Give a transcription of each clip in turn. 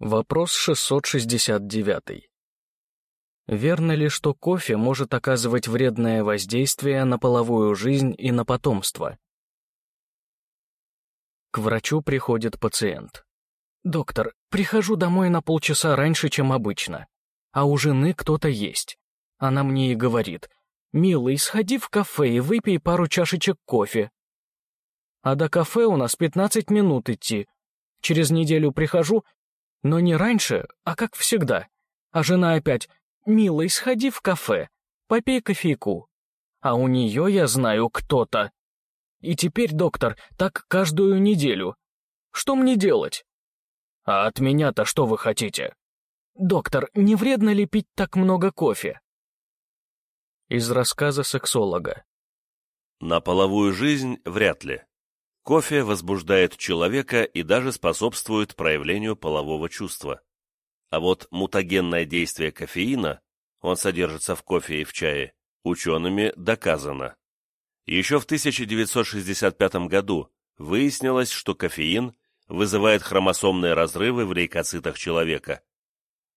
Вопрос 669. Верно ли, что кофе может оказывать вредное воздействие на половую жизнь и на потомство? К врачу приходит пациент. «Доктор, прихожу домой на полчаса раньше, чем обычно, а у жены кто-то есть. Она мне и говорит, «Милый, сходи в кафе и выпей пару чашечек кофе». А до кафе у нас 15 минут идти. Через неделю прихожу, но не раньше, а как всегда. А жена опять «Милый, сходи в кафе, попей кофейку». А у нее, я знаю, кто-то. И теперь, доктор, так каждую неделю. Что мне делать? А от меня-то что вы хотите? Доктор, не вредно ли пить так много кофе? Из рассказа сексолога. На половую жизнь вряд ли. Кофе возбуждает человека и даже способствует проявлению полового чувства. А вот мутагенное действие кофеина, он содержится в кофе и в чае, учеными доказано. Еще в 1965 году выяснилось, что кофеин вызывает хромосомные разрывы в лейкоцитах человека.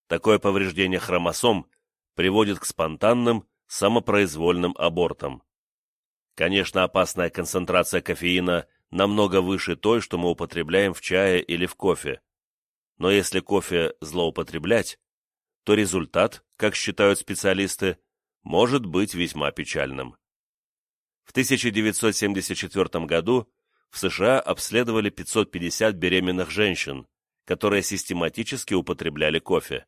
Такое повреждение хромосом приводит к спонтанным, самопроизвольным абортам. Конечно, опасная концентрация кофеина намного выше той, что мы употребляем в чае или в кофе. Но если кофе злоупотреблять, то результат, как считают специалисты, может быть весьма печальным. В 1974 году в США обследовали 550 беременных женщин, которые систематически употребляли кофе.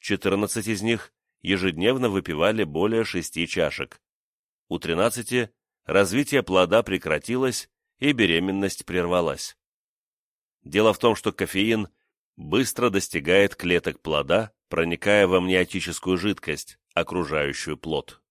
14 из них ежедневно выпивали более 6 чашек. У 13 развитие плода прекратилось и беременность прервалась. Дело в том, что кофеин быстро достигает клеток плода, проникая в амниотическую жидкость, окружающую плод.